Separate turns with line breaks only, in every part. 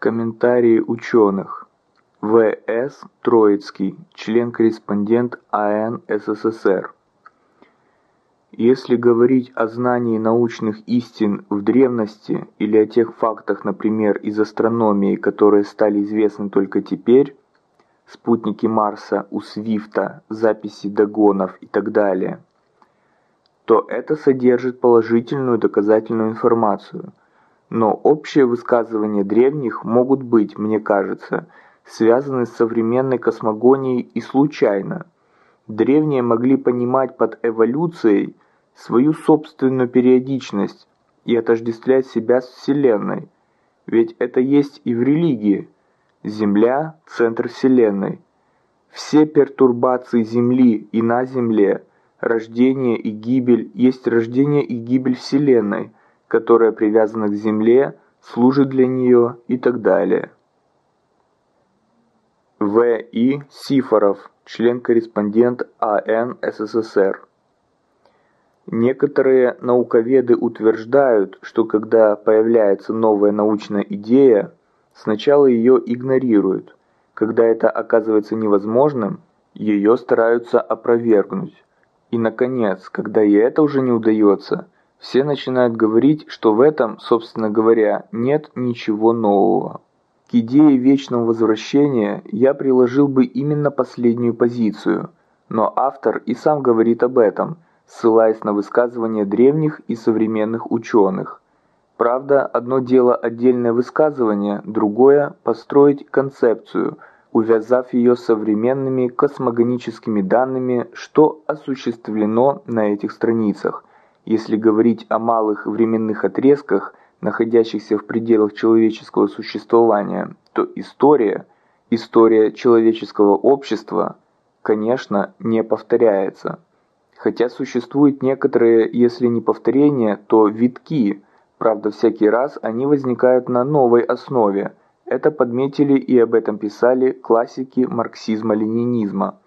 Комментарии ученых. В.С. Троицкий, член-корреспондент АН СССР. Если говорить о знании научных истин в древности или о тех фактах, например, из астрономии, которые стали известны только теперь, спутники Марса у Свифта, записи догонов и так далее, то это содержит положительную доказательную информацию. Но общие высказывания древних могут быть, мне кажется, связаны с современной космогонией и случайно. Древние могли понимать под эволюцией свою собственную периодичность и отождествлять себя с Вселенной. Ведь это есть и в религии. Земля – центр Вселенной. Все пертурбации Земли и на Земле, рождение и гибель есть рождение и гибель Вселенной, которая привязана к Земле, служит для нее и так далее. В. И. Сифоров, член-корреспондент АН СССР. Некоторые науковеды утверждают, что когда появляется новая научная идея, сначала ее игнорируют. Когда это оказывается невозможным, ее стараются опровергнуть. И, наконец, когда и это уже не удается, все начинают говорить, что в этом, собственно говоря, нет ничего нового. К идее вечного возвращения я приложил бы именно последнюю позицию, но автор и сам говорит об этом, ссылаясь на высказывания древних и современных ученых. Правда, одно дело отдельное высказывание, другое – построить концепцию, увязав ее с современными космогоническими данными, что осуществлено на этих страницах. Если говорить о малых временных отрезках – находящихся в пределах человеческого существования, то история, история человеческого общества, конечно, не повторяется. Хотя существуют некоторые, если не повторения, то витки, правда всякий раз они возникают на новой основе. Это подметили и об этом писали классики марксизма-ленинизма.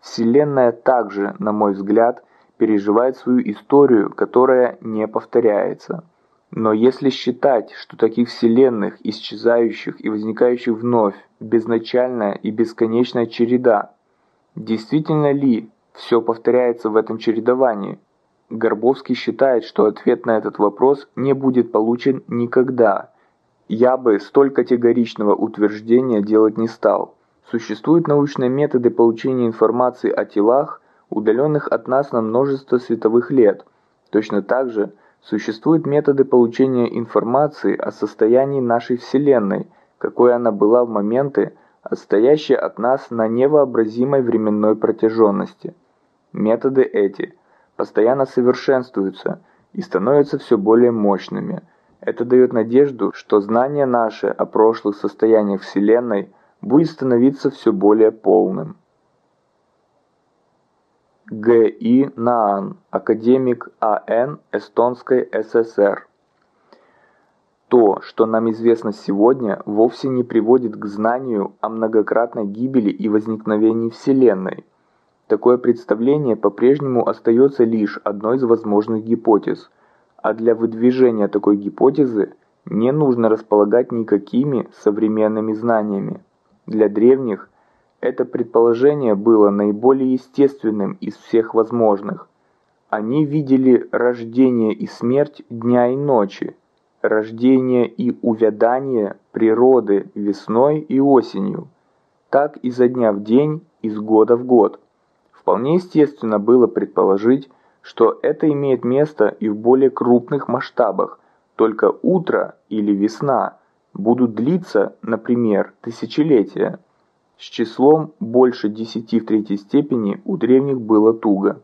Вселенная также, на мой взгляд, переживает свою историю, которая не повторяется. Но если считать, что таких вселенных, исчезающих и возникающих вновь, безначальная и бесконечная череда, действительно ли все повторяется в этом чередовании? Горбовский считает, что ответ на этот вопрос не будет получен никогда. Я бы столь категоричного утверждения делать не стал. Существуют научные методы получения информации о телах, удаленных от нас на множество световых лет. Точно так же – Существуют методы получения информации о состоянии нашей Вселенной, какой она была в моменты, отстоящие от нас на невообразимой временной протяженности. Методы эти постоянно совершенствуются и становятся все более мощными. Это дает надежду, что знание наше о прошлых состояниях Вселенной будет становиться все более полным. Г.И. Наан, академик А.Н. Эстонской ССР. То, что нам известно сегодня, вовсе не приводит к знанию о многократной гибели и возникновении Вселенной. Такое представление по-прежнему остается лишь одной из возможных гипотез, а для выдвижения такой гипотезы не нужно располагать никакими современными знаниями. Для древних – это предположение было наиболее естественным из всех возможных. Они видели рождение и смерть дня и ночи, рождение и увядание природы весной и осенью, так изо дня в день, из года в год. Вполне естественно было предположить, что это имеет место и в более крупных масштабах, только утро или весна будут длиться, например, тысячелетия. С числом больше десяти в третьей степени у древних было туго.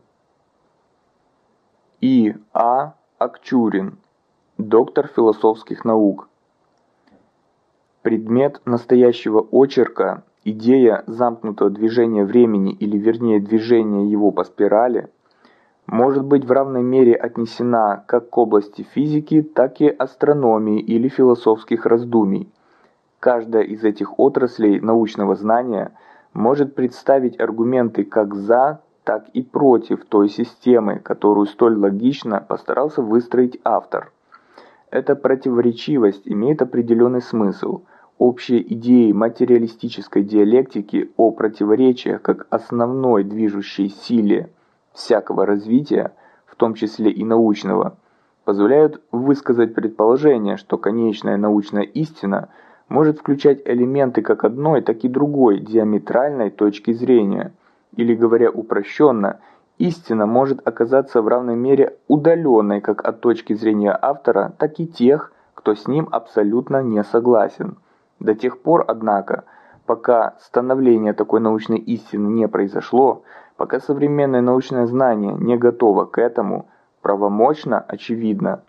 И. А. Акчурин, доктор философских наук. Предмет настоящего очерка, идея замкнутого движения времени или вернее движения его по спирали, может быть в равной мере отнесена как к области физики, так и астрономии или философских раздумий – Каждая из этих отраслей научного знания может представить аргументы как за, так и против той системы, которую столь логично постарался выстроить автор. Эта противоречивость имеет определенный смысл. общие идеи материалистической диалектики о противоречиях как основной движущей силе всякого развития, в том числе и научного, позволяют высказать предположение, что конечная научная истина может включать элементы как одной, так и другой диаметральной точки зрения, или говоря упрощенно, истина может оказаться в равной мере удаленной как от точки зрения автора, так и тех, кто с ним абсолютно не согласен. До тех пор, однако, пока становление такой научной истины не произошло, пока современное научное знание не готово к этому, правомочно, очевидно,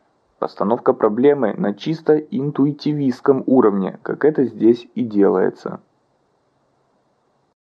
постановка проблемы на чисто интуитивистском уровне, как это здесь и делается.